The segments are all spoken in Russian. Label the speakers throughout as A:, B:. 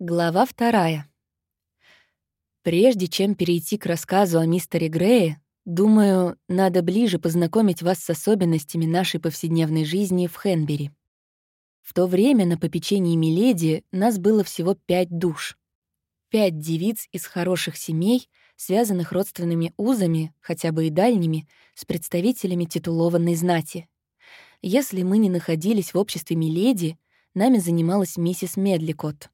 A: Глава вторая. Прежде чем перейти к рассказу о мистере Грее, думаю, надо ближе познакомить вас с особенностями нашей повседневной жизни в Хенбери. В то время на попечении Миледи нас было всего пять душ. Пять девиц из хороших семей, связанных родственными узами, хотя бы и дальними, с представителями титулованной знати. Если мы не находились в обществе Миледи, нами занималась миссис Медликот —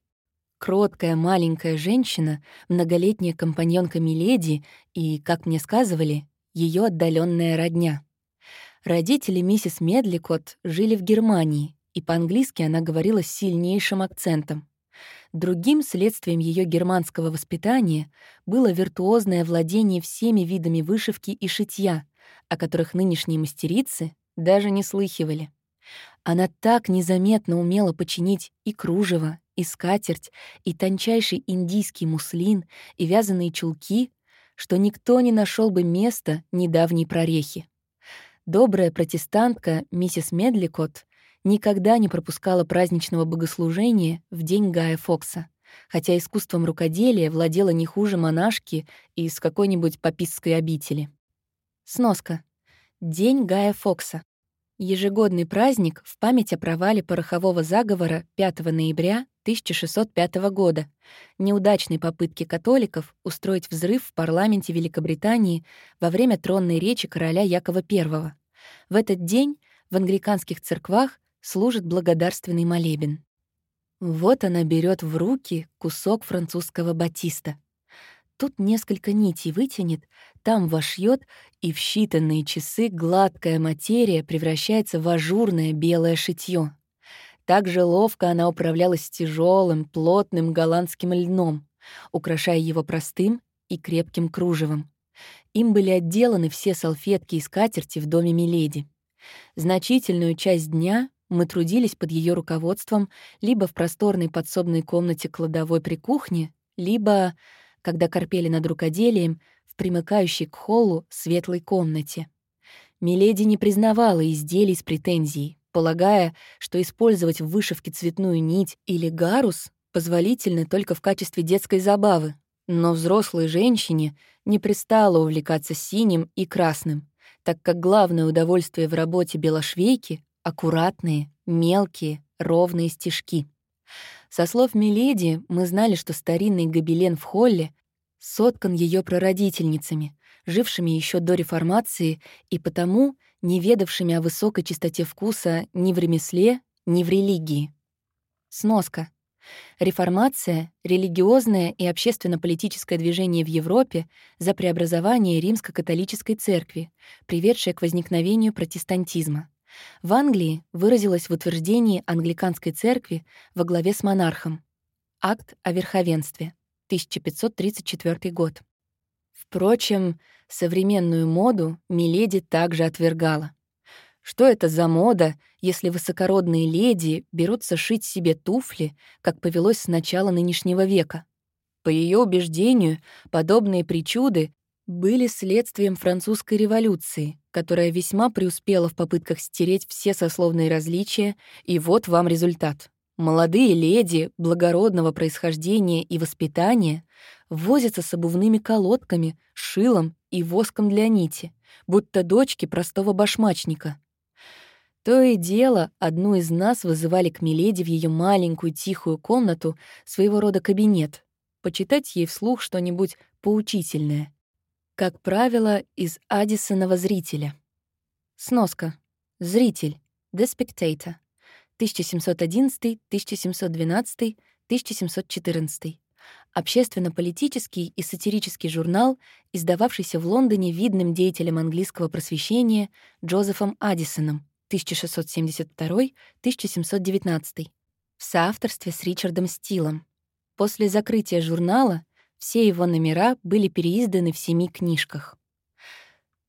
A: Кроткая маленькая женщина, многолетняя компаньонка Миледи и, как мне сказывали, ее отдаленная родня. Родители миссис Медликот жили в Германии, и по-английски она говорила с сильнейшим акцентом. Другим следствием ее германского воспитания было виртуозное владение всеми видами вышивки и шитья, о которых нынешние мастерицы даже не слыхивали. Она так незаметно умела починить и кружево, и скатерть, и тончайший индийский муслин, и вязаные чулки, что никто не нашел бы места недавней прорехи. Добрая протестантка миссис Медликот никогда не пропускала праздничного богослужения в день Гая Фокса, хотя искусством рукоделия владела не хуже монашки из какой-нибудь папистской обители. Сноска. День Гая Фокса. Ежегодный праздник в память о провале порохового заговора 5 ноября 1605 года, неудачной попытки католиков устроить взрыв в парламенте Великобритании во время тронной речи короля Якова I. В этот день в англиканских церквах служит благодарственный молебен. Вот она берет в руки кусок французского батиста. Тут несколько нитей вытянет, там вошьет, и в считанные часы гладкая материя превращается в ажурное белое шитье. Так же ловко она управлялась тяжелым, плотным голландским льном, украшая его простым и крепким кружевом. Им были отделаны все салфетки и скатерти в доме Миледи. Значительную часть дня мы трудились под ее руководством либо в просторной подсобной комнате кладовой при кухне, либо когда корпели над рукоделием в примыкающей к холлу светлой комнате. Миледи не признавала изделий с претензией, полагая, что использовать в вышивке цветную нить или гарус позволительно только в качестве детской забавы, но взрослой женщине не пристало увлекаться синим и красным, так как главное удовольствие в работе белошвейки — аккуратные, мелкие, ровные стежки. Со слов Миледи мы знали, что старинный гобелен в холле соткан ее прародительницами, жившими еще до реформации и потому не ведавшими о высокой чистоте вкуса ни в ремесле, ни в религии. Сноска. Реформация — религиозное и общественно-политическое движение в Европе за преобразование римско-католической церкви, приведшее к возникновению протестантизма. В Англии выразилось в утверждении англиканской церкви во главе с монархом. Акт о верховенстве, 1534 год. Впрочем, современную моду Миледи также отвергала. Что это за мода, если высокородные леди берутся шить себе туфли, как повелось с начала нынешнего века? По ее убеждению, подобные причуды были следствием французской революции, которая весьма преуспела в попытках стереть все сословные различия, и вот вам результат. Молодые леди благородного происхождения и воспитания возятся с обувными колодками, шилом и воском для нити, будто дочки простого башмачника. То и дело, одну из нас вызывали к Миледи в ее маленькую тихую комнату, своего рода кабинет, почитать ей вслух что-нибудь поучительное. Как правило, из Аддисонова зрителя. Сноска. Зритель. The Spectator. 1711, 1712, 1714. Общественно-политический и сатирический журнал, издававшийся в Лондоне видным деятелем английского просвещения Джозефом Аддисоном 1672-1719 в соавторстве с Ричардом Стилом. После закрытия журнала все его номера были переизданы в семи книжках.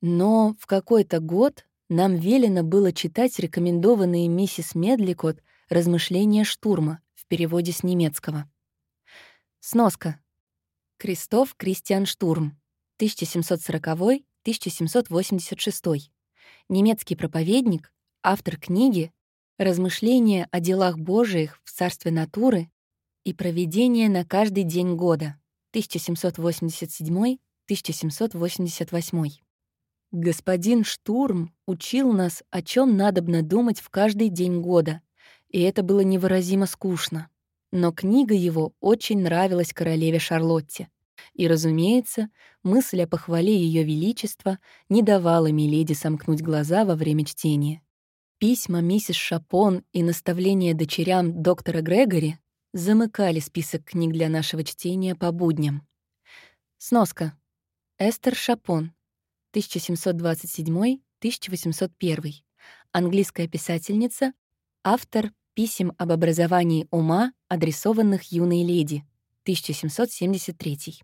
A: Но в какой-то год нам велено было читать рекомендованные миссис Медликот «Размышления штурма» в переводе с немецкого. Сноска. Кристоф Кристиан Штурм, 1740-1786. Немецкий проповедник, автор книги «Размышления о делах Божиих в царстве натуры» и проведение на каждый день года 1787-1788. Господин Штурм учил нас, о чем надобно думать в каждый день года, и это было невыразимо скучно. Но книга его очень нравилась королеве Шарлотте. И, разумеется, мысль о похвале Ее Величества не давала Миледи сомкнуть глаза во время чтения. Письма миссис Шапон и наставления дочерям доктора Грегори замыкали список книг для нашего чтения по будням. Сноска. Эстер Шапон, 1727-1801. Английская писательница, автор писем об образовании ума, адресованных юной леди, 1773.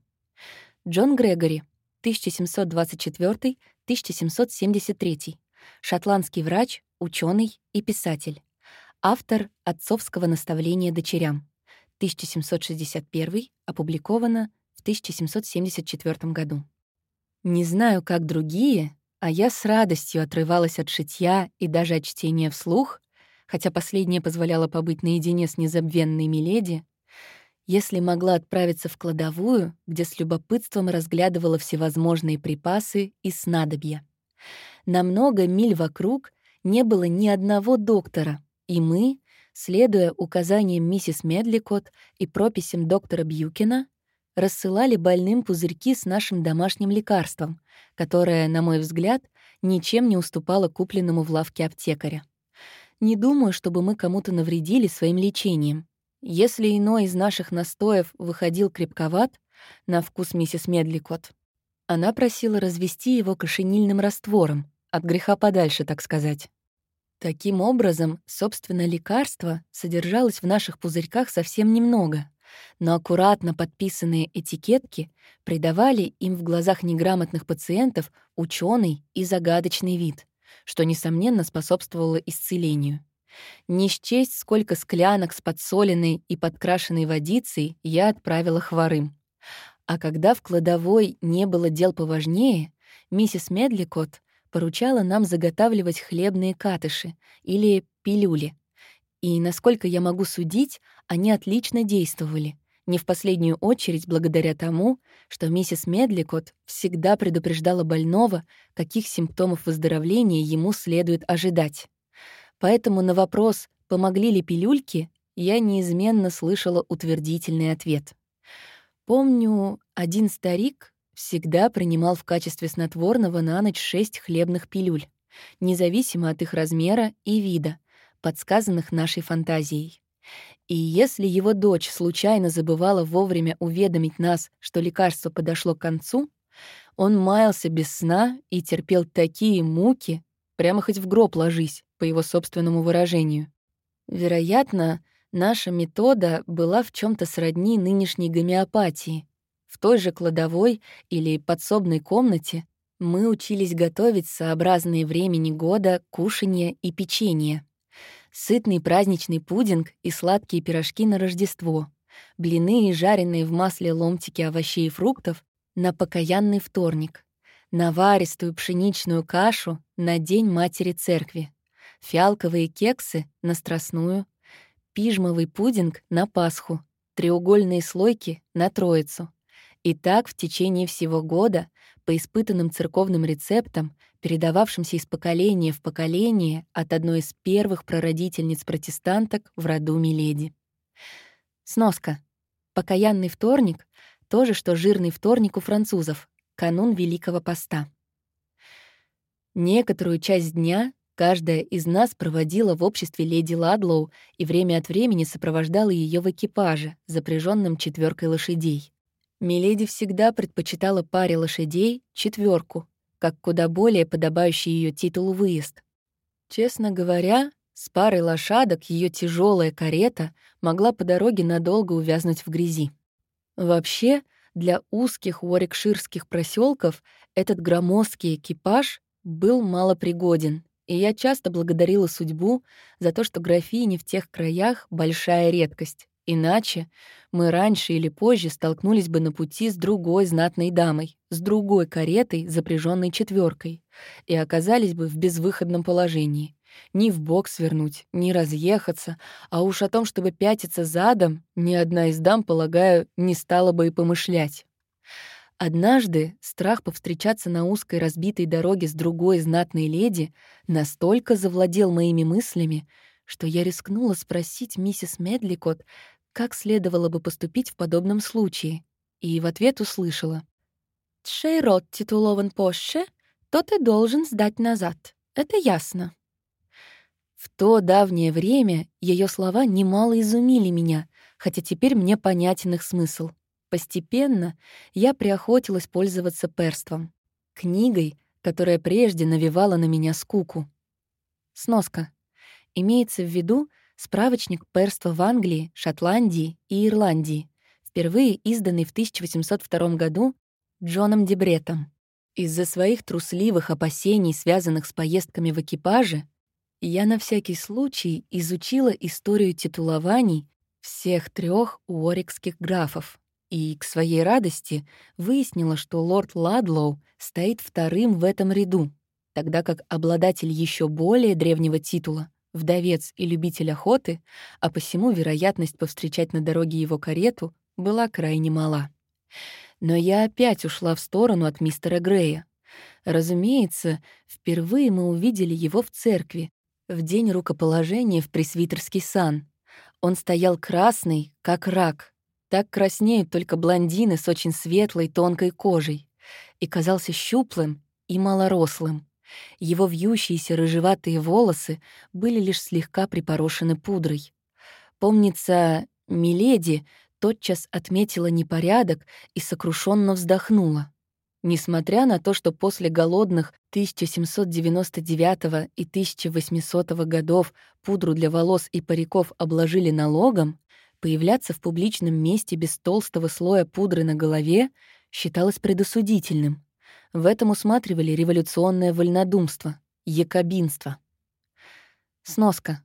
A: Джон Грегори, 1724-1773. Шотландский врач, ученый и писатель. Автор отцовского наставления дочерям. 1761, опубликовано в 1774 году. Не знаю, как другие, а я с радостью отрывалась от шитья и даже от чтения вслух, хотя последнее позволяло побыть наедине с незабвенной Миледи, если могла отправиться в кладовую, где с любопытством разглядывала всевозможные припасы и снадобья. На много миль вокруг не было ни одного доктора, и мы, следуя указаниям миссис Медликот и прописям доктора Бьюкина, рассылали больным пузырьки с нашим домашним лекарством, которое, на мой взгляд, ничем не уступало купленному в лавке аптекаря. Не думаю, чтобы мы кому-то навредили своим лечением, если иной из наших настоев выходил крепковат, на вкус миссис Медликот, она просила развести его кошенильным раствором, от греха подальше, так сказать. Таким образом, собственно, лекарство содержалось в наших пузырьках совсем немного, но аккуратно подписанные этикетки придавали им в глазах неграмотных пациентов ученый и загадочный вид, что, несомненно, способствовало исцелению. Не счесть, сколько склянок с подсоленной и подкрашенной водицей я отправила хворым. А когда в кладовой не было дел поважнее, миссис Медликот поручала нам заготавливать хлебные катыши или пилюли. И, насколько я могу судить, они отлично действовали, не в последнюю очередь благодаря тому, что миссис Медликот всегда предупреждала больного, каких симптомов выздоровления ему следует ожидать. Поэтому на вопрос, помогли ли пилюльки, я неизменно слышала утвердительный ответ. Помню, один старик всегда принимал в качестве снотворного на ночь шесть хлебных пилюль, независимо от их размера и вида, подсказанных нашей фантазией. И если его дочь случайно забывала вовремя уведомить нас, что лекарство подошло к концу, он маялся без сна и терпел такие муки, прямо хоть в гроб ложись, по его собственному выражению. Вероятно, наша метода была в чем то сродни нынешней гомеопатии. В той же кладовой или подсобной комнате мы учились готовить сообразные времени года кушанье и печенье. Сытный праздничный пудинг и сладкие пирожки на Рождество, блины и жареные в масле ломтики овощей и фруктов на покаянный вторник, наваристую пшеничную кашу на День Матери Церкви, фиалковые кексы на Страстную, пижмовый пудинг на Пасху, треугольные слойки на Троицу. И так в течение всего года по испытанным церковным рецептам, передававшимся из поколения в поколение от одной из первых прародительниц протестанток в роду Миледи. Сноска. Покаянный вторник — то же, что жирный вторник у французов, канун Великого Поста. Некоторую часть дня Каждая из нас проводила в обществе леди Ладлоу и время от времени сопровождала ее в экипаже, запряженном четверкой лошадей. Миледи всегда предпочитала паре лошадей четверку, как куда более подобающий ее титулу выезд. Честно говоря, с парой лошадок ее тяжелая карета могла по дороге надолго увязнуть в грязи. Вообще, для узких уорикширских проселков этот громоздкий экипаж был малопригоден, и я часто благодарила судьбу за то, что графини в тех краях — большая редкость. Иначе мы раньше или позже столкнулись бы на пути с другой знатной дамой, с другой каретой, запряженной четверкой, и оказались бы в безвыходном положении, Ни в бок свернуть, ни разъехаться, а уж о том, чтобы пятиться задом, ни одна из дам, полагаю, не стала бы и помышлять. Однажды страх повстречаться на узкой разбитой дороге с другой знатной леди настолько завладел моими мыслями, что я рискнула спросить миссис Медликот, как следовало бы поступить в подобном случае, и в ответ услышала. «Тшей род титулован позже, то ты должен сдать назад. Это ясно». В то давнее время ее слова немало изумили меня, хотя теперь мне понятен их смысл. Постепенно я приохотилась пользоваться перством, книгой, которая прежде навевала на меня скуку. Сноска. Имеется в виду справочник перства в Англии, Шотландии и Ирландии, впервые изданный в 1802 году Джоном Дебретом. Из-за своих трусливых опасений, связанных с поездками в экипаже, я на всякий случай изучила историю титулований всех трех уорикских графов и, к своей радости, выяснила, что лорд Ладлоу стоит вторым в этом ряду, тогда как обладатель еще более древнего титула, вдовец и любитель охоты, а посему вероятность повстречать на дороге его карету была крайне мала. Но я опять ушла в сторону от мистера Грея. Разумеется, впервые мы увидели его в церкви, в день рукоположения в пресвитерский сан. Он стоял красный, как рак. Так краснеют только блондины с очень светлой, тонкой кожей. И казался щуплым и малорослым. Его вьющиеся рыжеватые волосы были лишь слегка припорошены пудрой. Помнится, Миледи тотчас отметила непорядок и сокрушенно вздохнула. Несмотря на то, что после голодных 1799 и 1800 годов пудру для волос и париков обложили налогом, появляться в публичном месте без толстого слоя пудры на голове считалось предосудительным. В этом усматривали революционное вольнодумство, якобинство. Сноска.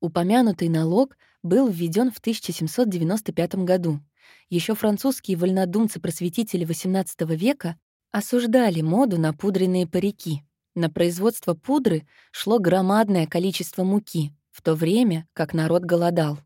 A: Упомянутый налог был введен в 1795 году. Еще французские вольнодумцы-просветители XVIII века осуждали моду на пудренные парики. На производство пудры шло громадное количество муки, в то время как народ голодал.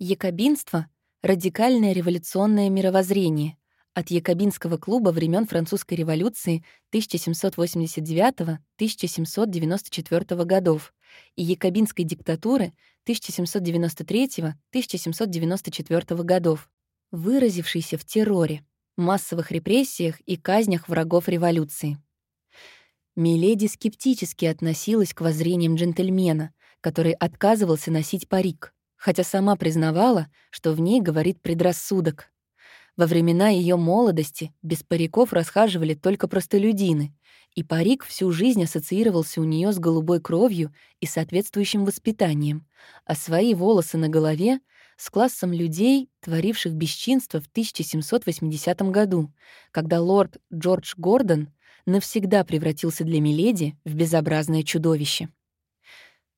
A: Якобинство — радикальное революционное мировоззрение от Якобинского клуба времен Французской революции 1789-1794 годов и Якобинской диктатуры 1793-1794 годов, выразившейся в терроре массовых репрессиях и казнях врагов революции. Миледи скептически относилась к воззрениям джентльмена, который отказывался носить парик, хотя сама признавала, что в ней говорит предрассудок. Во времена ее молодости без париков расхаживали только простолюдины, и парик всю жизнь ассоциировался у нее с голубой кровью и соответствующим воспитанием, а свои волосы на голове с классом людей, творивших бесчинство в 1780 году, когда лорд Джордж Гордон навсегда превратился для Миледи в безобразное чудовище.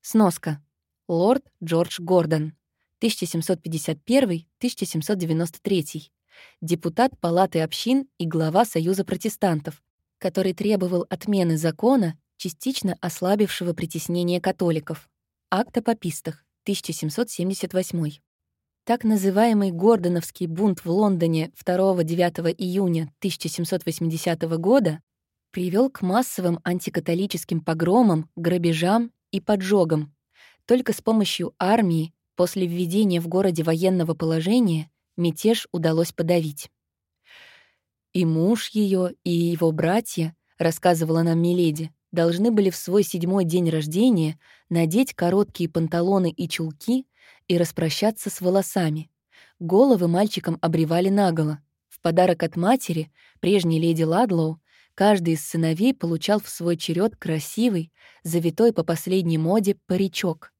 A: Сноска. Лорд Джордж Гордон, 1751-1793, депутат Палаты общин и глава Союза протестантов, который требовал отмены закона, частично ослабившего притеснение католиков. Акт о попистах, 1778. Так называемый Гордоновский бунт в Лондоне 2-9 июня 1780 года привел к массовым антикатолическим погромам, грабежам и поджогам. Только с помощью армии после введения в городе военного положения мятеж удалось подавить. И муж ее, и его братья, рассказывала нам Миледи, должны были в свой седьмой день рождения надеть короткие панталоны и чулки и распрощаться с волосами. Головы мальчикам обревали наголо. В подарок от матери, прежней леди Ладлоу, каждый из сыновей получал в свой черед красивый, завитой по последней моде паричок.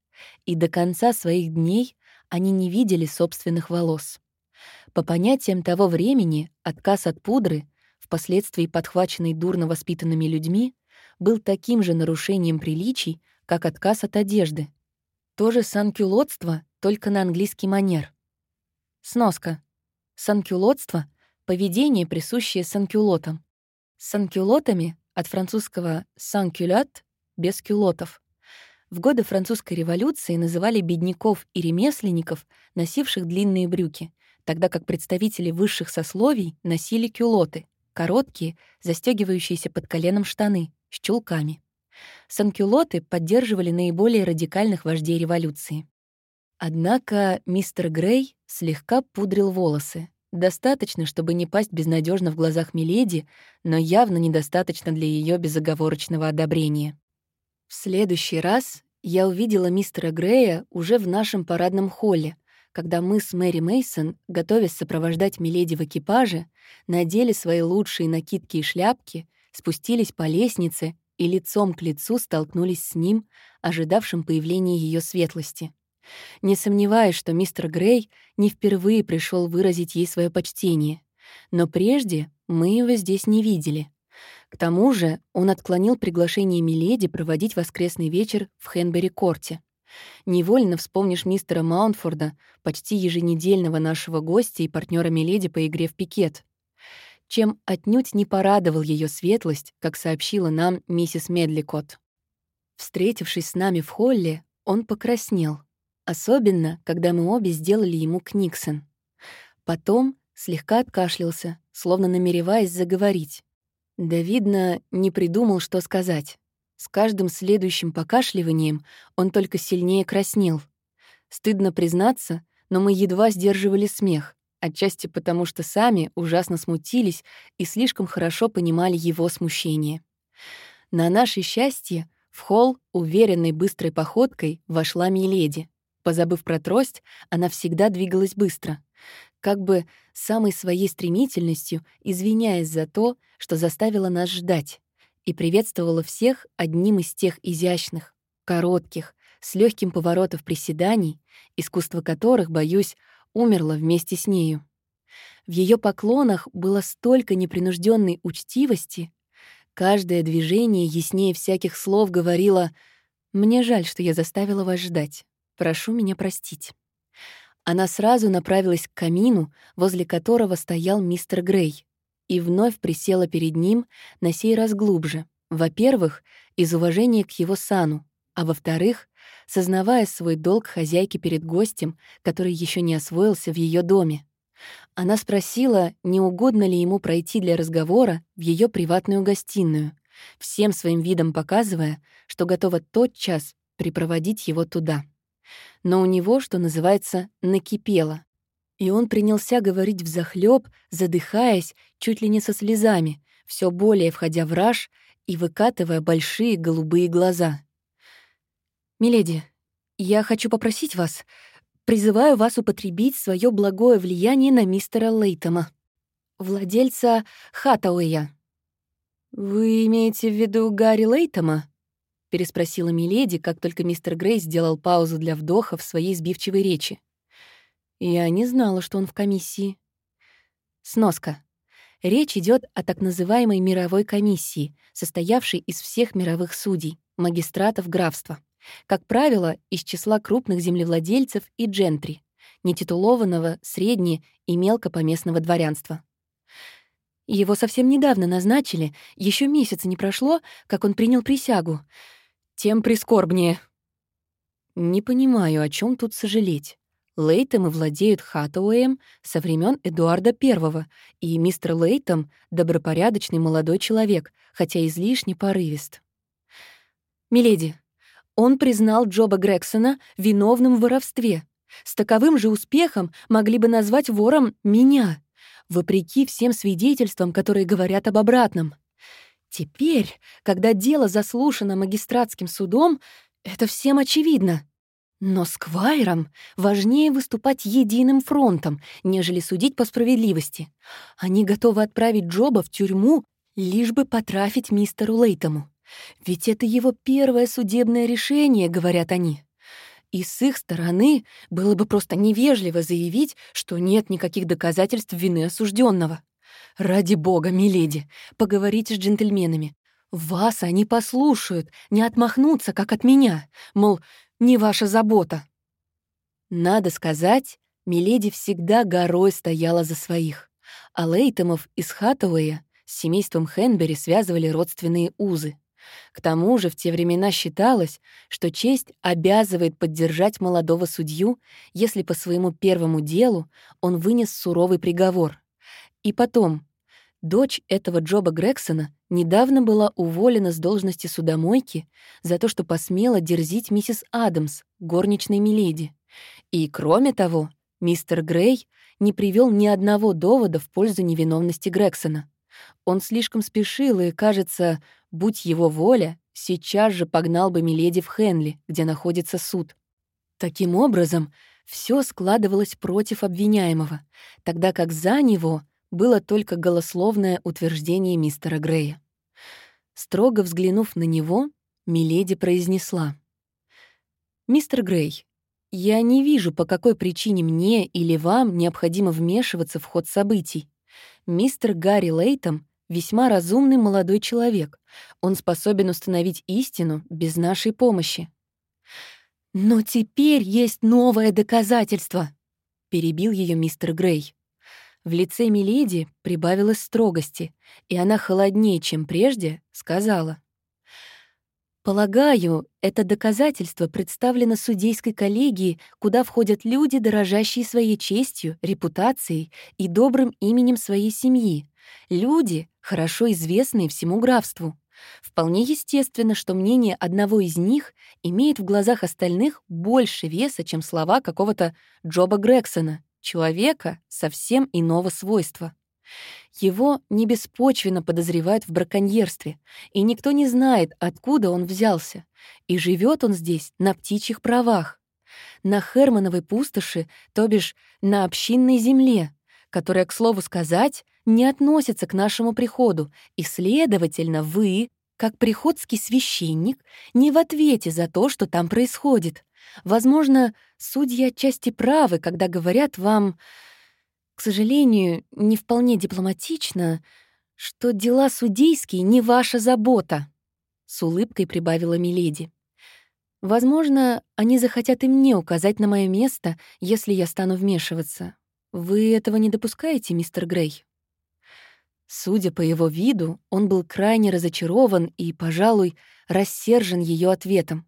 A: И до конца своих дней они не видели собственных волос. По понятиям того времени, отказ от пудры, впоследствии подхваченный дурно воспитанными людьми, был таким же нарушением приличий, как отказ от одежды. То же санкюлотство только на английский манер. Сноска. Санкюлотство — поведение, присущее санкюлотам. Санкюлотами от французского «санкюлят» — без кюлотов. в годы французской революции называли бедняков и ремесленников, носивших длинные брюки, тогда как представители высших сословий носили кюлоты, короткие, застегивающиеся под коленом штаны, с чулками. Санкюлоты поддерживали наиболее радикальных вождей революции. Однако мистер Грей слегка пудрил волосы. Достаточно, чтобы не пасть безнадежно в глазах Миледи, но явно недостаточно для ее безоговорочного одобрения. В следующий раз я увидела мистера Грея уже в нашем парадном холле, когда мы с Мэри Мейсон, готовясь сопровождать Миледи в экипаже, надели свои лучшие накидки и шляпки, спустились по лестнице и лицом к лицу столкнулись с ним, ожидавшим появления ее светлости. Не сомневаюсь, что мистер Грей не впервые пришел выразить ей свое почтение, но прежде мы его здесь не видели. К тому же он отклонил приглашение Миледи проводить воскресный вечер в Хенбери-корте. Невольно вспомнишь мистера Маунфорда, почти еженедельного нашего гостя и партнера Миледи по игре в пикет. Чем отнюдь не порадовал ее светлость, как сообщила нам миссис Медликот. Встретившись с нами в холле, он покраснел. Особенно, когда мы обе сделали ему книксон. Потом слегка откашлялся, словно намереваясь заговорить. Да, видно, не придумал, что сказать. С каждым следующим покашливанием он только сильнее краснел. Стыдно признаться, но мы едва сдерживали смех, отчасти потому, что сами ужасно смутились и слишком хорошо понимали его смущение. На наше счастье в холл уверенной быстрой походкой вошла Миледи. Позабыв про трость, она всегда двигалась быстро, как бы самой своей стремительностью извиняясь за то, что заставила нас ждать, и приветствовала всех одним из тех изящных, коротких, с легким поворотом приседаний, искусство которых, боюсь, умерло вместе с нею. В ее поклонах было столько непринужденной учтивости, каждое движение яснее всяких слов говорило «Мне жаль, что я заставила вас ждать». Прошу меня простить». Она сразу направилась к камину, возле которого стоял мистер Грей, и вновь присела перед ним, на сей раз глубже. Во-первых, из уважения к его сану, а во-вторых, сознавая свой долг хозяйки перед гостем, который еще не освоился в ее доме. Она спросила, не угодно ли ему пройти для разговора в ее приватную гостиную, всем своим видом показывая, что готова тотчас припроводить его туда но у него, что называется, накипело. И он принялся говорить взахлёб, задыхаясь, чуть ли не со слезами, все более входя в раж и выкатывая большие голубые глаза. «Миледи, я хочу попросить вас, призываю вас употребить свое благое влияние на мистера Лейтома, владельца Хатауэя». «Вы имеете в виду Гарри Лейтома?» переспросила Миледи, как только мистер Грей сделал паузу для вдоха в своей сбивчивой речи. Я не знала, что он в комиссии. Сноска. Речь идет о так называемой мировой комиссии, состоявшей из всех мировых судей, магистратов графства. Как правило, из числа крупных землевладельцев и джентри, нетитулованного, средне- и мелкопоместного дворянства. Его совсем недавно назначили, еще месяца не прошло, как он принял присягу, тем прискорбнее. Не понимаю, о чем тут сожалеть. Лейтомы владеют Хаттауэем со времен Эдуарда I, и мистер Лейтом — добропорядочный молодой человек, хотя излишне порывист. «Миледи, он признал Джоба Грексона виновным в воровстве. С таковым же успехом могли бы назвать вором меня, вопреки всем свидетельствам, которые говорят об обратном. Теперь, когда дело заслушано магистратским судом, это всем очевидно. Но с Квайром важнее выступать единым фронтом, нежели судить по справедливости. Они готовы отправить Джоба в тюрьму, лишь бы потрафить мистеру Лейтому. Ведь это его первое судебное решение, говорят они. И с их стороны было бы просто невежливо заявить, что нет никаких доказательств вины осужденного. «Ради бога, миледи, поговорите с джентльменами. Вас они послушают, не отмахнутся, как от меня. Мол, не ваша забота». Надо сказать, миледи всегда горой стояла за своих. А Лейтемов из Хаттауэя с семейством Хенбери связывали родственные узы. К тому же в те времена считалось, что честь обязывает поддержать молодого судью, если по своему первому делу он вынес суровый приговор. И потом, дочь этого Джоба Грексона недавно была уволена с должности судомойки за то, что посмела дерзить миссис Адамс, горничной Миледи. И, кроме того, мистер Грей не привел ни одного довода в пользу невиновности Грексона. Он слишком спешил и, кажется, будь его воля, сейчас же погнал бы Миледи в Хенли, где находится суд. Таким образом, все складывалось против обвиняемого, тогда как за него было только голословное утверждение мистера Грея. Строго взглянув на него, Миледи произнесла. «Мистер Грей, я не вижу, по какой причине мне или вам необходимо вмешиваться в ход событий. Мистер Гарри Лейтом — весьма разумный молодой человек. Он способен установить истину без нашей помощи. «Но теперь есть новое доказательство», — перебил ее мистер Грей. В лице Миледи прибавилось строгости, и она холоднее, чем прежде, сказала. Полагаю, это доказательство представлено судейской коллегии, куда входят люди, дорожащие своей честью, репутацией и добрым именем своей семьи. Люди, хорошо известные всему графству. Вполне естественно, что мнение одного из них имеет в глазах остальных больше веса, чем слова какого-то Джоба Грексона, человека совсем иного свойства. Его не беспочвенно подозревают в браконьерстве, и никто не знает, откуда он взялся. И живет он здесь на птичьих правах. На Хермановой пустоши, то бишь на общинной земле, которая, к слову сказать, не относится к нашему приходу, и, следовательно, вы, как приходский священник, не в ответе за то, что там происходит. Возможно, судьи отчасти правы, когда говорят вам к сожалению, не вполне дипломатично, что дела судейские не ваша забота», — с улыбкой прибавила Миледи. «Возможно, они захотят и мне указать на мое место, если я стану вмешиваться. Вы этого не допускаете, мистер Грей?» Судя по его виду, он был крайне разочарован и, пожалуй, рассержен ее ответом.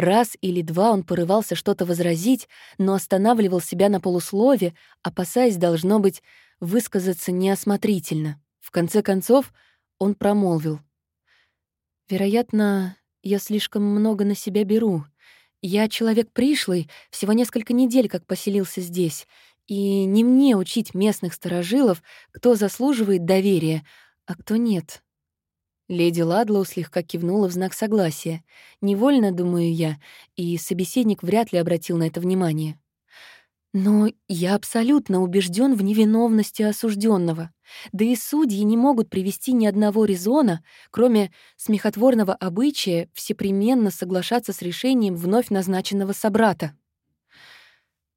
A: Раз или два он порывался что-то возразить, но останавливал себя на полуслове, опасаясь, должно быть, высказаться неосмотрительно. В конце концов, он промолвил. «Вероятно, я слишком много на себя беру. Я человек пришлый, всего несколько недель как поселился здесь, и не мне учить местных сторожилов, кто заслуживает доверия, а кто нет. Леди Ладлоу слегка кивнула в знак согласия. Невольно, думаю я, и собеседник вряд ли обратил на это внимание. Но я абсолютно убежден в невиновности осужденного. Да и судьи не могут привести ни одного резона, кроме смехотворного обычая всепременно соглашаться с решением вновь назначенного собрата.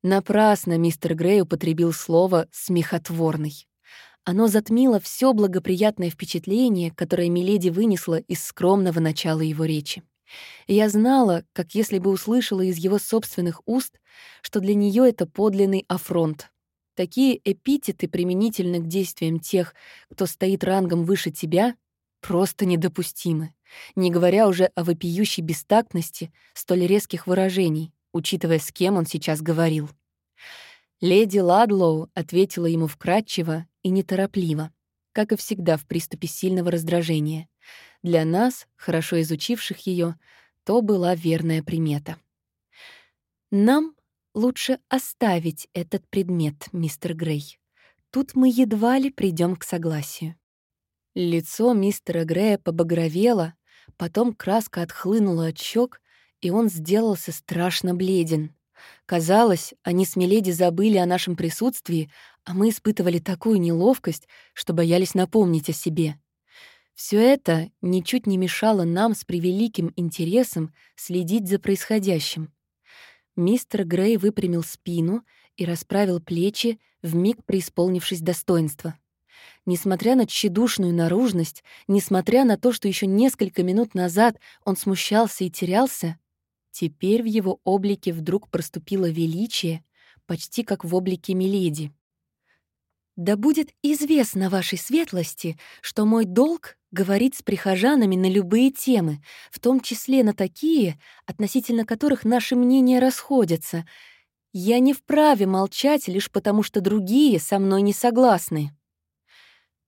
A: Напрасно мистер Грей употребил слово «смехотворный». Оно затмило все благоприятное впечатление, которое Миледи вынесла из скромного начала его речи. я знала, как если бы услышала из его собственных уст, что для нее это подлинный афронт. Такие эпитеты применительны к действиям тех, кто стоит рангом выше тебя, просто недопустимы, не говоря уже о вопиющей бестактности столь резких выражений, учитывая, с кем он сейчас говорил. Леди Ладлоу ответила ему вкратчиво и неторопливо, как и всегда в приступе сильного раздражения. Для нас, хорошо изучивших ее, то была верная примета. «Нам лучше оставить этот предмет, мистер Грей. Тут мы едва ли придем к согласию». Лицо мистера Грея побагровело, потом краска отхлынула от щек, и он сделался страшно бледен. Казалось, они с Миледи забыли о нашем присутствии, а мы испытывали такую неловкость, что боялись напомнить о себе. Все это ничуть не мешало нам с превеликим интересом следить за происходящим. Мистер Грей выпрямил спину и расправил плечи, вмиг преисполнившись достоинства. Несмотря на тщедушную наружность, несмотря на то, что еще несколько минут назад он смущался и терялся, Теперь в его облике вдруг проступило величие, почти как в облике Миледи. «Да будет известно вашей светлости, что мой долг — говорить с прихожанами на любые темы, в том числе на такие, относительно которых наши мнения расходятся. Я не вправе молчать лишь потому, что другие со мной не согласны».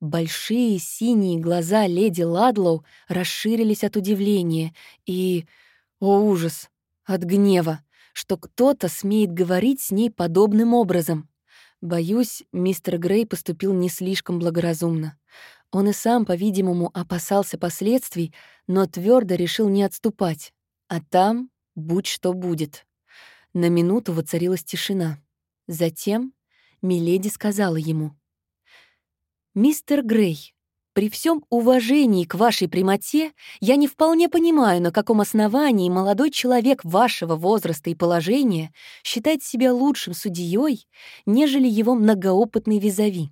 A: Большие синие глаза леди Ладлоу расширились от удивления и, о ужас, от гнева, что кто-то смеет говорить с ней подобным образом. Боюсь, мистер Грей поступил не слишком благоразумно. Он и сам, по-видимому, опасался последствий, но твердо решил не отступать. А там будь что будет. На минуту воцарилась тишина. Затем Миледи сказала ему. «Мистер Грей, при всем уважении к вашей прямоте, я не вполне понимаю, на каком основании молодой человек вашего возраста и положения считает себя лучшим судьей, нежели его многоопытный визави.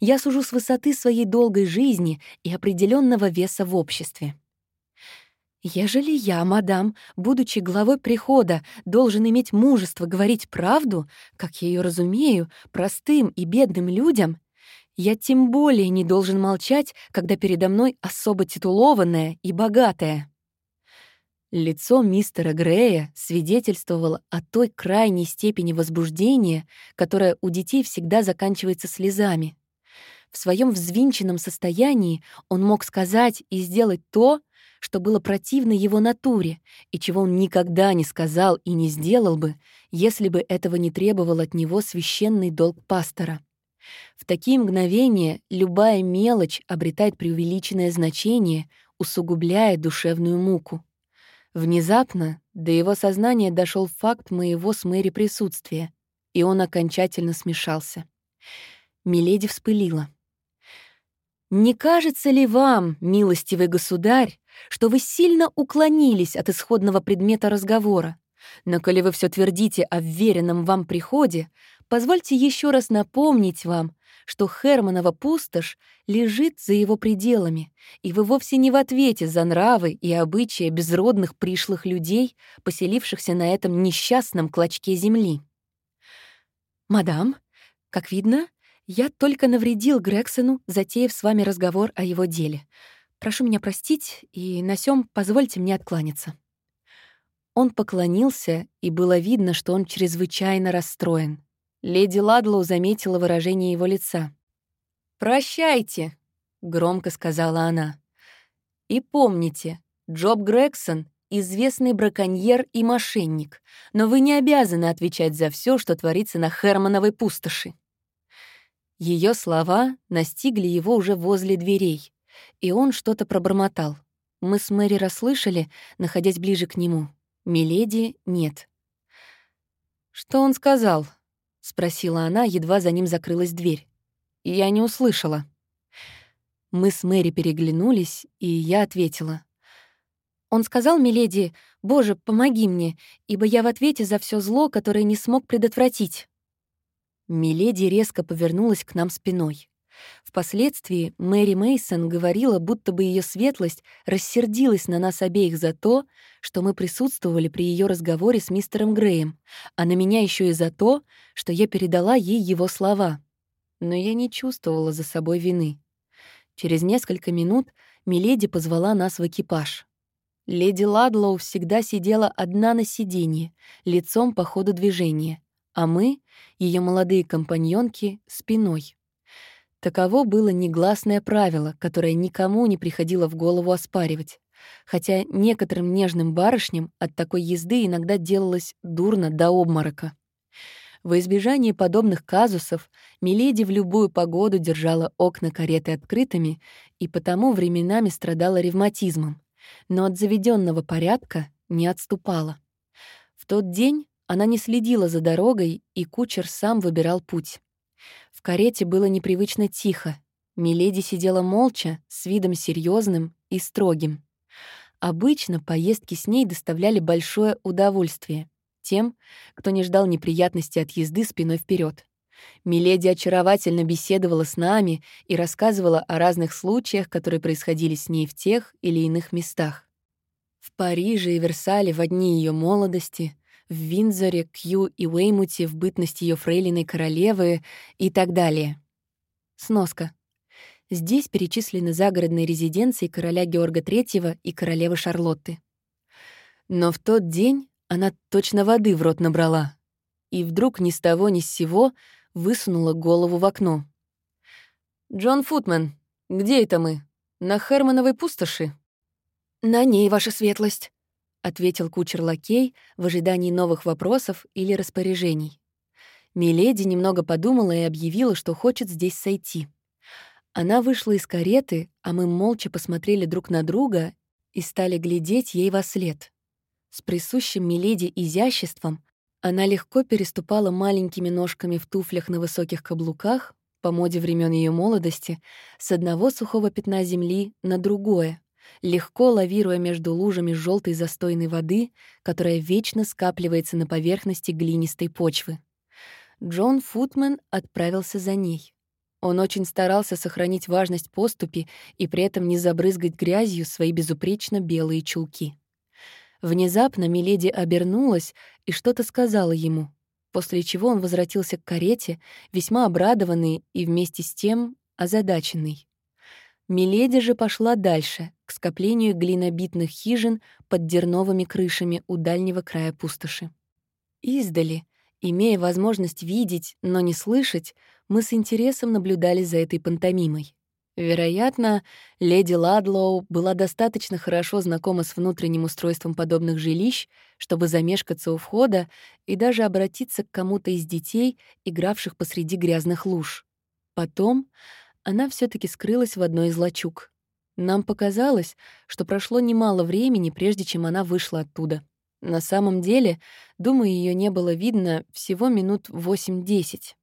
A: Я сужу с высоты своей долгой жизни и определенного веса в обществе. Ежели я, мадам, будучи главой прихода, должен иметь мужество говорить правду, как я ее разумею, простым и бедным людям, я тем более не должен молчать, когда передо мной особо титулованная и богатая. Лицо мистера Грея свидетельствовало о той крайней степени возбуждения, которая у детей всегда заканчивается слезами. В своем взвинченном состоянии он мог сказать и сделать то, что было противно его натуре, и чего он никогда не сказал и не сделал бы, если бы этого не требовал от него священный долг пастора. В такие мгновения любая мелочь обретает преувеличенное значение, усугубляя душевную муку. Внезапно до его сознания дошел факт моего с Мэри присутствия, и он окончательно смешался. Миледи вспылила. «Не кажется ли вам, милостивый государь, что вы сильно уклонились от исходного предмета разговора? Но коли вы все твердите о веренном вам приходе, Позвольте еще раз напомнить вам, что Херманова пустошь лежит за его пределами, и вы вовсе не в ответе за нравы и обычаи безродных пришлых людей, поселившихся на этом несчастном клочке земли. «Мадам, как видно, я только навредил Грексону, затеяв с вами разговор о его деле. Прошу меня простить, и на сём позвольте мне откланяться». Он поклонился, и было видно, что он чрезвычайно расстроен. Леди Ладлоу заметила выражение его лица. «Прощайте», — громко сказала она. «И помните, Джоб Грегсон — известный браконьер и мошенник, но вы не обязаны отвечать за все, что творится на Хермановой пустоши». Ее слова настигли его уже возле дверей, и он что-то пробормотал. Мы с Мэри расслышали, находясь ближе к нему. Миледи — нет. «Что он сказал?» — спросила она, едва за ним закрылась дверь. Я не услышала. Мы с Мэри переглянулись, и я ответила. Он сказал миледи, «Боже, помоги мне, ибо я в ответе за все зло, которое не смог предотвратить». Миледи резко повернулась к нам спиной. Впоследствии Мэри Мейсон говорила, будто бы ее светлость рассердилась на нас обеих за то, что мы присутствовали при ее разговоре с мистером Греем, а на меня еще и за то, что я передала ей его слова. Но я не чувствовала за собой вины. Через несколько минут Миледи позвала нас в экипаж. Леди Ладлоу всегда сидела одна на сиденье, лицом по ходу движения, а мы, ее молодые компаньонки, спиной. Таково было негласное правило, которое никому не приходило в голову оспаривать. Хотя некоторым нежным барышням от такой езды иногда делалось дурно до обморока. Во избежание подобных казусов Миледи в любую погоду держала окна кареты открытыми и потому временами страдала ревматизмом, но от заведенного порядка не отступала. В тот день она не следила за дорогой, и кучер сам выбирал путь. В карете было непривычно тихо. Миледи сидела молча, с видом серьезным и строгим. Обычно поездки с ней доставляли большое удовольствие тем, кто не ждал неприятностей от езды спиной вперед. Миледи очаровательно беседовала с нами и рассказывала о разных случаях, которые происходили с ней в тех или иных местах. В Париже и Версале в одни ее молодости, в Виндзоре, Кью и Уэймуте в бытность ее фрейлиной королевы и так далее. Сноска. Здесь перечислены загородные резиденции короля Георга III и королевы Шарлотты. Но в тот день она точно воды в рот набрала. И вдруг ни с того ни с сего высунула голову в окно. «Джон Футман, где это мы? На Хермановой пустоши?» «На ней, ваша светлость», — ответил кучер-лакей в ожидании новых вопросов или распоряжений. Миледи немного подумала и объявила, что хочет здесь сойти. Она вышла из кареты, а мы молча посмотрели друг на друга и стали глядеть ей во след. С присущим Миледи изяществом она легко переступала маленькими ножками в туфлях на высоких каблуках, по моде времен ее молодости, с одного сухого пятна земли на другое, легко лавируя между лужами желтой застойной воды, которая вечно скапливается на поверхности глинистой почвы. Джон Футман отправился за ней. Он очень старался сохранить важность поступи и при этом не забрызгать грязью свои безупречно белые чулки. Внезапно Миледи обернулась и что-то сказала ему, после чего он возвратился к карете, весьма обрадованный и вместе с тем озадаченный. Миледи же пошла дальше, к скоплению глинобитных хижин под дерновыми крышами у дальнего края пустоши. Издали, имея возможность видеть, но не слышать, мы с интересом наблюдали за этой пантомимой. Вероятно, леди Ладлоу была достаточно хорошо знакома с внутренним устройством подобных жилищ, чтобы замешкаться у входа и даже обратиться к кому-то из детей, игравших посреди грязных луж. Потом она все таки скрылась в одной из лачуг. Нам показалось, что прошло немало времени, прежде чем она вышла оттуда. На самом деле, думаю, ее не было видно всего минут 8-10.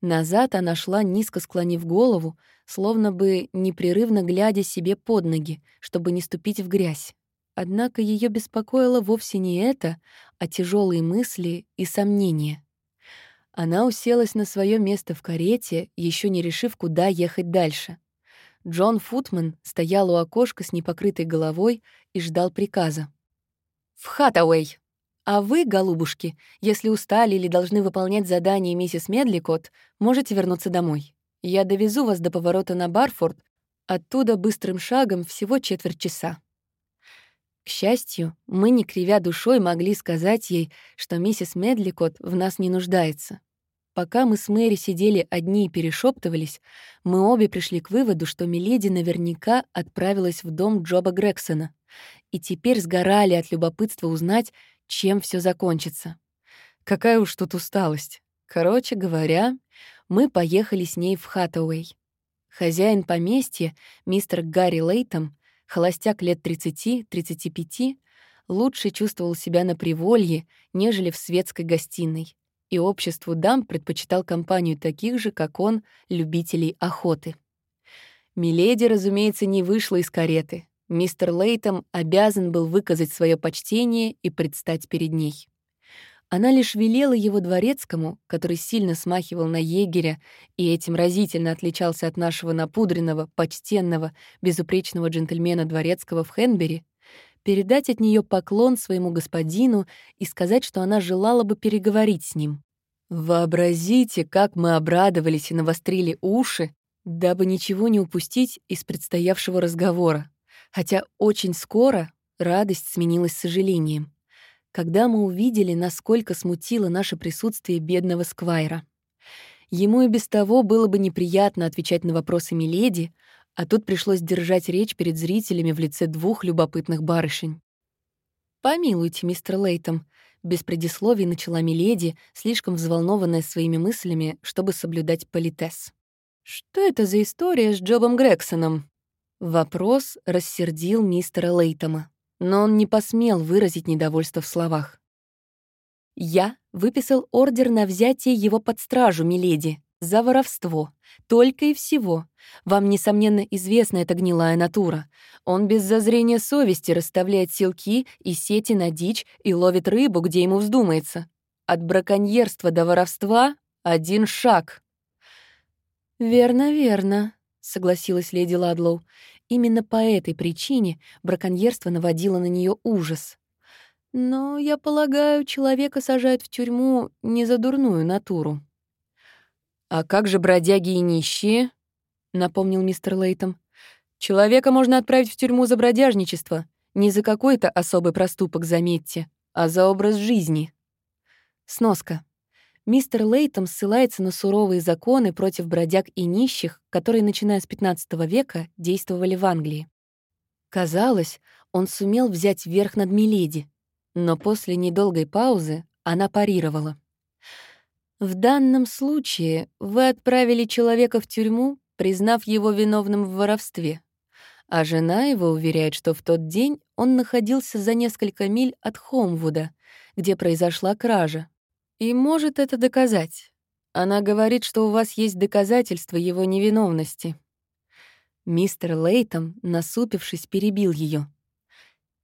A: Назад она шла, низко склонив голову, словно бы непрерывно глядя себе под ноги, чтобы не ступить в грязь. Однако ее беспокоило вовсе не это, а тяжелые мысли и сомнения. Она уселась на свое место в карете, еще не решив, куда ехать дальше. Джон Футман стоял у окошка с непокрытой головой и ждал приказа. «В Хаттауэй!» А вы, голубушки, если устали или должны выполнять задание миссис Медликот, можете вернуться домой. Я довезу вас до поворота на Барфорд, оттуда быстрым шагом всего четверть часа. К счастью, мы, не кривя душой, могли сказать ей, что миссис Медликот в нас не нуждается. Пока мы с Мэри сидели одни и перешептывались, мы обе пришли к выводу, что Миледи наверняка отправилась в дом Джоба Грексона, и теперь сгорали от любопытства узнать, чем все закончится. Какая уж тут усталость. Короче говоря, мы поехали с ней в Хаттауэй. Хозяин поместья, мистер Гарри Лейтом, холостяк лет 30-35, лучше чувствовал себя на приволье, нежели в светской гостиной, и обществу дам предпочитал компанию таких же, как он, любителей охоты. Миледи, разумеется, не вышла из кареты, Мистер Лейтом обязан был выказать свое почтение и предстать перед ней. Она лишь велела его дворецкому, который сильно смахивал на егеря и этим разительно отличался от нашего напудренного, почтенного, безупречного джентльмена дворецкого в Хенбери, передать от нее поклон своему господину и сказать, что она желала бы переговорить с ним. Вообразите, как мы обрадовались и навострили уши, дабы ничего не упустить из предстоявшего разговора хотя очень скоро радость сменилась сожалением, когда мы увидели, насколько смутило наше присутствие бедного Сквайра. Ему и без того было бы неприятно отвечать на вопросы Миледи, а тут пришлось держать речь перед зрителями в лице двух любопытных барышень. «Помилуйте, мистер Лейтом», — без предисловий начала Миледи, слишком взволнованная своими мыслями, чтобы соблюдать политес. «Что это за история с Джобом Грексоном?» Вопрос рассердил мистера Лейтома, но он не посмел выразить недовольство в словах. «Я выписал ордер на взятие его под стражу, миледи, за воровство. Только и всего. Вам, несомненно, известна эта гнилая натура. Он без зазрения совести расставляет силки и сети на дичь и ловит рыбу, где ему вздумается. От браконьерства до воровства — один шаг». «Верно, верно», — согласилась леди Ладлоу. Именно по этой причине браконьерство наводило на нее ужас. Но, я полагаю, человека сажают в тюрьму не за дурную натуру. «А как же бродяги и нищие?» — напомнил мистер Лейтом. «Человека можно отправить в тюрьму за бродяжничество. Не за какой-то особый проступок, заметьте, а за образ жизни». Сноска. Мистер Лейтом ссылается на суровые законы против бродяг и нищих, которые, начиная с XV века, действовали в Англии. Казалось, он сумел взять верх над Миледи, но после недолгой паузы она парировала. «В данном случае вы отправили человека в тюрьму, признав его виновным в воровстве, а жена его уверяет, что в тот день он находился за несколько миль от Хомвуда, где произошла кража, и может это доказать. Она говорит, что у вас есть доказательства его невиновности». Мистер Лейтом, насупившись, перебил ее.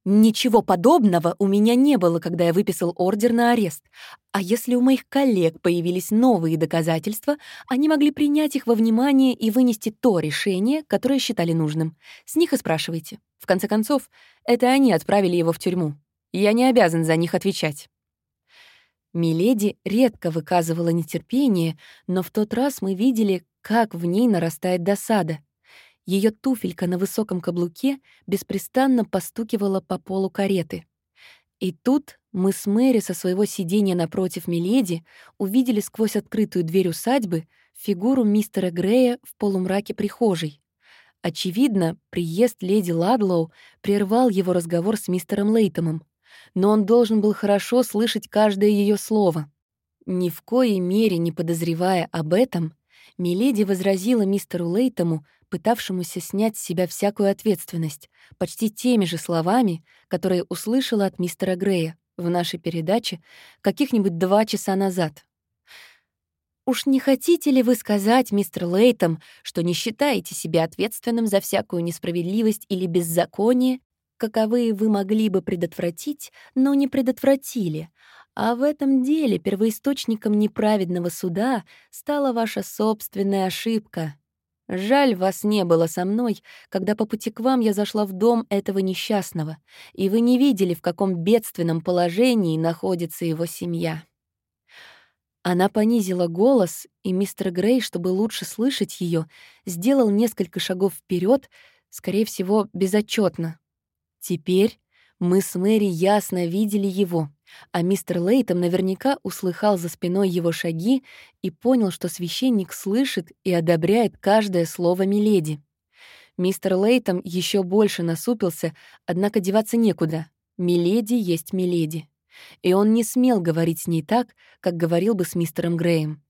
A: Ничего подобного у меня не было, когда я выписал ордер на арест. А если у моих коллег появились новые доказательства, они могли принять их во внимание и вынести то решение, которое считали нужным. С них и спрашивайте. В конце концов, это они отправили его в тюрьму. Я не обязан за них отвечать. Миледи редко выказывала нетерпение, но в тот раз мы видели, как в ней нарастает досада — ее туфелька на высоком каблуке беспрестанно постукивала по полу кареты. И тут мы с Мэри со своего сидения напротив Миледи увидели сквозь открытую дверь усадьбы фигуру мистера Грея в полумраке прихожей. Очевидно, приезд леди Ладлоу прервал его разговор с мистером Лейтомом, но он должен был хорошо слышать каждое ее слово. Ни в коей мере не подозревая об этом, Миледи возразила мистеру Лейтому, пытавшемуся снять с себя всякую ответственность, почти теми же словами, которые услышала от мистера Грея в нашей передаче каких-нибудь два часа назад. «Уж не хотите ли вы сказать, мистер Лейтом, что не считаете себя ответственным за всякую несправедливость или беззаконие, каковые вы могли бы предотвратить, но не предотвратили, а в этом деле первоисточником неправедного суда стала ваша собственная ошибка. Жаль, вас не было со мной, когда по пути к вам я зашла в дом этого несчастного, и вы не видели, в каком бедственном положении находится его семья». Она понизила голос, и мистер Грей, чтобы лучше слышать ее, сделал несколько шагов вперед, скорее всего, безотчетно. Теперь мы с Мэри ясно видели его, а мистер Лейтом наверняка услыхал за спиной его шаги и понял, что священник слышит и одобряет каждое слово Миледи. Мистер Лейтом еще больше насупился, однако деваться некуда. Миледи есть Миледи. И он не смел говорить с ней так, как говорил бы с мистером Греем.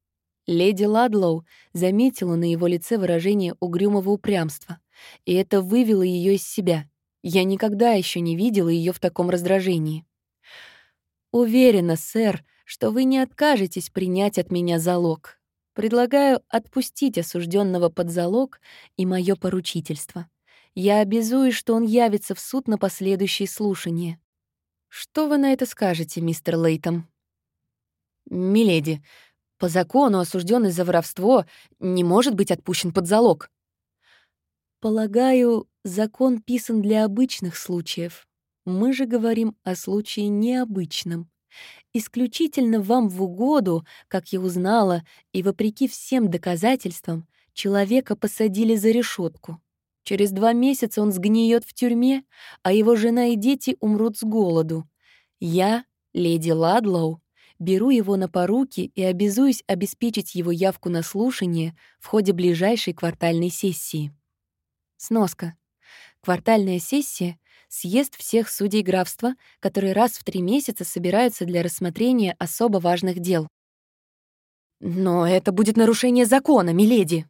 A: Леди Ладлоу заметила на его лице выражение угрюмого упрямства, и это вывело ее из себя — я никогда еще не видела ее в таком раздражении. Уверена, сэр, что вы не откажетесь принять от меня залог. Предлагаю отпустить осужденного под залог и мое поручительство. Я обязуюсь, что он явится в суд на последующее слушание. Что вы на это скажете, мистер Лейтом? Миледи, по закону осужденный за воровство не может быть отпущен под залог. Полагаю, закон писан для обычных случаев. Мы же говорим о случае необычном. Исключительно вам в угоду, как я узнала, и вопреки всем доказательствам, человека посадили за решетку. Через два месяца он сгниет в тюрьме, а его жена и дети умрут с голоду. Я, леди Ладлоу, беру его на поруки и обязуюсь обеспечить его явку на слушание в ходе ближайшей квартальной сессии. Сноска. Квартальная сессия — съезд всех судей графства, которые раз в три месяца собираются для рассмотрения особо важных дел. «Но это будет нарушение закона, миледи!»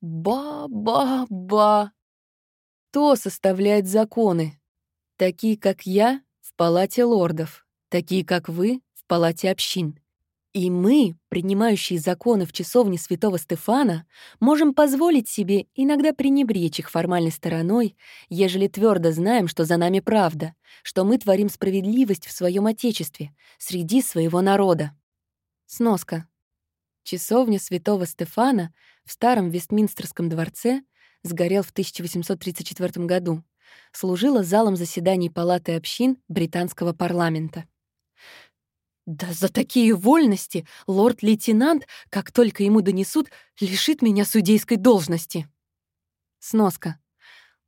A: «Ба-ба-ба!» Кто составляет законы? Такие, как я, в палате лордов, такие, как вы, в палате общин. И мы, принимающие законы в часовне святого Стефана, можем позволить себе иногда пренебречь их формальной стороной, ежели твердо знаем, что за нами правда, что мы творим справедливость в своем Отечестве, среди своего народа. Сноска. Часовня святого Стефана в старом Вестминстерском дворце сгорел в 1834 году, служила залом заседаний Палаты общин британского парламента. Да за такие вольности лорд-лейтенант, как только ему донесут, лишит меня судейской должности. Сноска.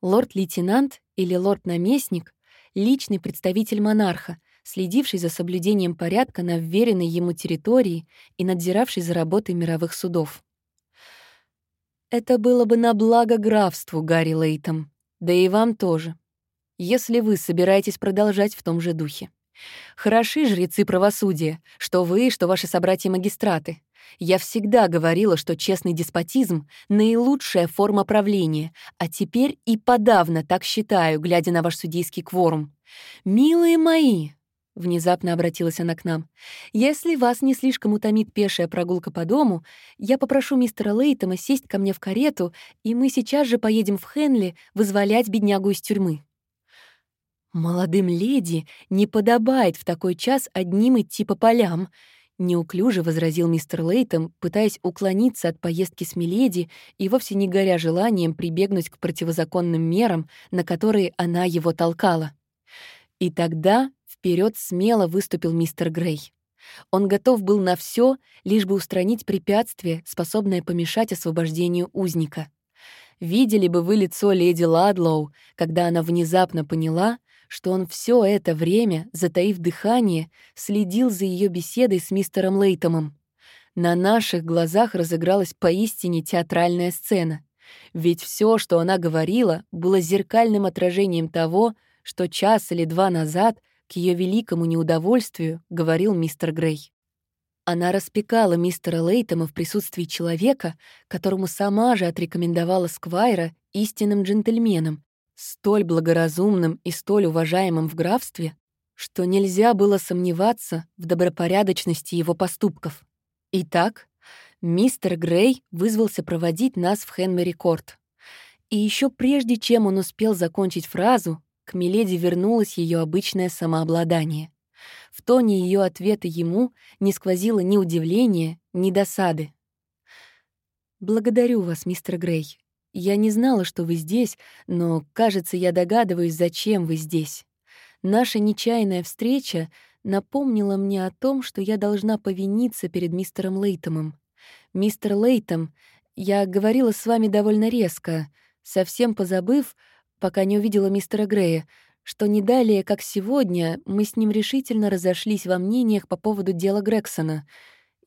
A: Лорд-лейтенант или лорд-наместник — личный представитель монарха, следивший за соблюдением порядка на вверенной ему территории и надзиравший за работой мировых судов. Это было бы на благо графству, Гарри Лейтом, да и вам тоже, если вы собираетесь продолжать в том же духе. Хороши жрецы правосудия, что вы, что ваши собратья-магистраты. Я всегда говорила, что честный деспотизм — наилучшая форма правления, а теперь и подавно так считаю, глядя на ваш судейский кворум. «Милые мои!» — внезапно обратилась она к нам. «Если вас не слишком утомит пешая прогулка по дому, я попрошу мистера Лейтома сесть ко мне в карету, и мы сейчас же поедем в Хенли вызволять беднягу из тюрьмы». «Молодым леди не подобает в такой час одним идти по полям», — неуклюже возразил мистер Лейтом, пытаясь уклониться от поездки с Миледи и вовсе не горя желанием прибегнуть к противозаконным мерам, на которые она его толкала. И тогда вперед смело выступил мистер Грей. Он готов был на все, лишь бы устранить препятствие, способное помешать освобождению узника. Видели бы вы лицо леди Ладлоу, когда она внезапно поняла, что он все это время, затаив дыхание, следил за ее беседой с мистером Лейтомом. На наших глазах разыгралась поистине театральная сцена. Ведь все, что она говорила, было зеркальным отражением того, что час или два назад к ее великому неудовольствию говорил мистер Грей. Она распекала мистера Лейтома в присутствии человека, которому сама же отрекомендовала Сквайра истинным джентльменом, столь благоразумным и столь уважаемым в графстве, что нельзя было сомневаться в добропорядочности его поступков. Итак, мистер Грей вызвался проводить нас в Хенмери-Корт. И еще прежде, чем он успел закончить фразу, к Миледи вернулось ее обычное самообладание. В тоне ее ответа ему не сквозило ни удивления, ни досады. «Благодарю вас, мистер Грей. Я не знала, что вы здесь, но, кажется, я догадываюсь, зачем вы здесь. Наша нечаянная встреча напомнила мне о том, что я должна повиниться перед мистером Лейтомом. Мистер Лейтом, я говорила с вами довольно резко, совсем позабыв, пока не увидела мистера Грея, что не далее, как сегодня, мы с ним решительно разошлись во мнениях по поводу дела Грексона —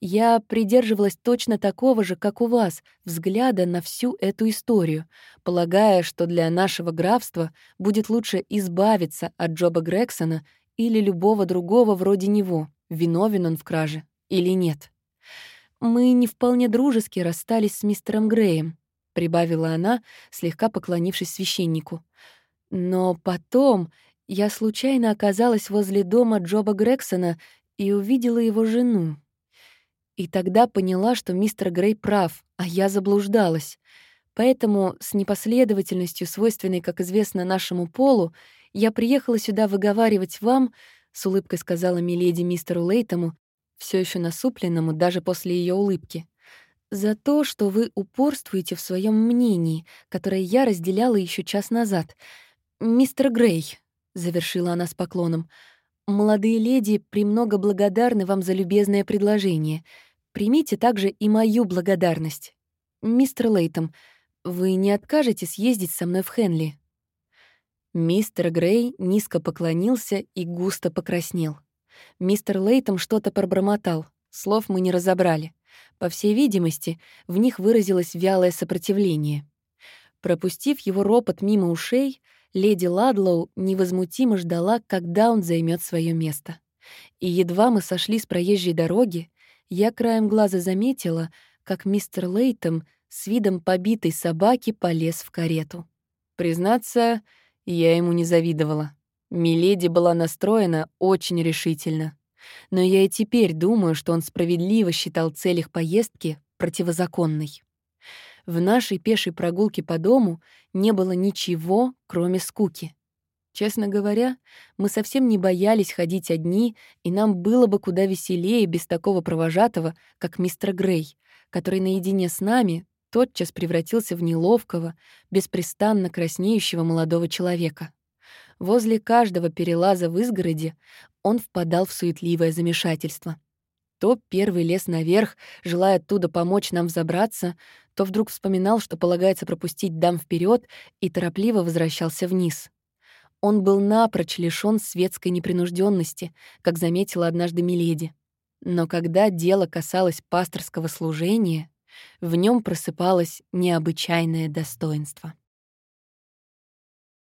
A: я придерживалась точно такого же, как у вас, взгляда на всю эту историю, полагая, что для нашего графства будет лучше избавиться от Джоба Грексона или любого другого вроде него, виновен он в краже или нет. «Мы не вполне дружески расстались с мистером Греем», — прибавила она, слегка поклонившись священнику. «Но потом я случайно оказалась возле дома Джоба Грексона и увидела его жену. И тогда поняла, что мистер Грей прав, а я заблуждалась. Поэтому с непоследовательностью, свойственной, как известно, нашему полу, я приехала сюда выговаривать вам, с улыбкой сказала миледи мистеру Лейтому, все еще насупленному даже после ее улыбки, за то, что вы упорствуете в своем мнении, которое я разделяла еще час назад. Мистер Грей, завершила она с поклоном, молодые леди премного благодарны вам за любезное предложение — Примите также и мою благодарность. Мистер Лейтом, вы не откажете съездить со мной в Хенли?» Мистер Грей низко поклонился и густо покраснел. Мистер Лейтом что-то пробормотал, слов мы не разобрали. По всей видимости, в них выразилось вялое сопротивление. Пропустив его ропот мимо ушей, леди Ладлоу невозмутимо ждала, когда он займет свое место. И едва мы сошли с проезжей дороги, я краем глаза заметила, как мистер Лейтом с видом побитой собаки полез в карету. Признаться, я ему не завидовала. Миледи была настроена очень решительно. Но я и теперь думаю, что он справедливо считал цель их поездки противозаконной. В нашей пешей прогулке по дому не было ничего, кроме скуки. Честно говоря, мы совсем не боялись ходить одни, и нам было бы куда веселее без такого провожатого, как мистер Грей, который наедине с нами тотчас превратился в неловкого, беспрестанно краснеющего молодого человека. Возле каждого перелаза в изгороде он впадал в суетливое замешательство. То первый лез наверх, желая оттуда помочь нам взобраться, то вдруг вспоминал, что полагается пропустить дам вперед, и торопливо возвращался вниз. Он был напрочь лишён светской непринужденности, как заметила однажды Миледи. Но когда дело касалось пасторского служения, в нем просыпалось необычайное достоинство.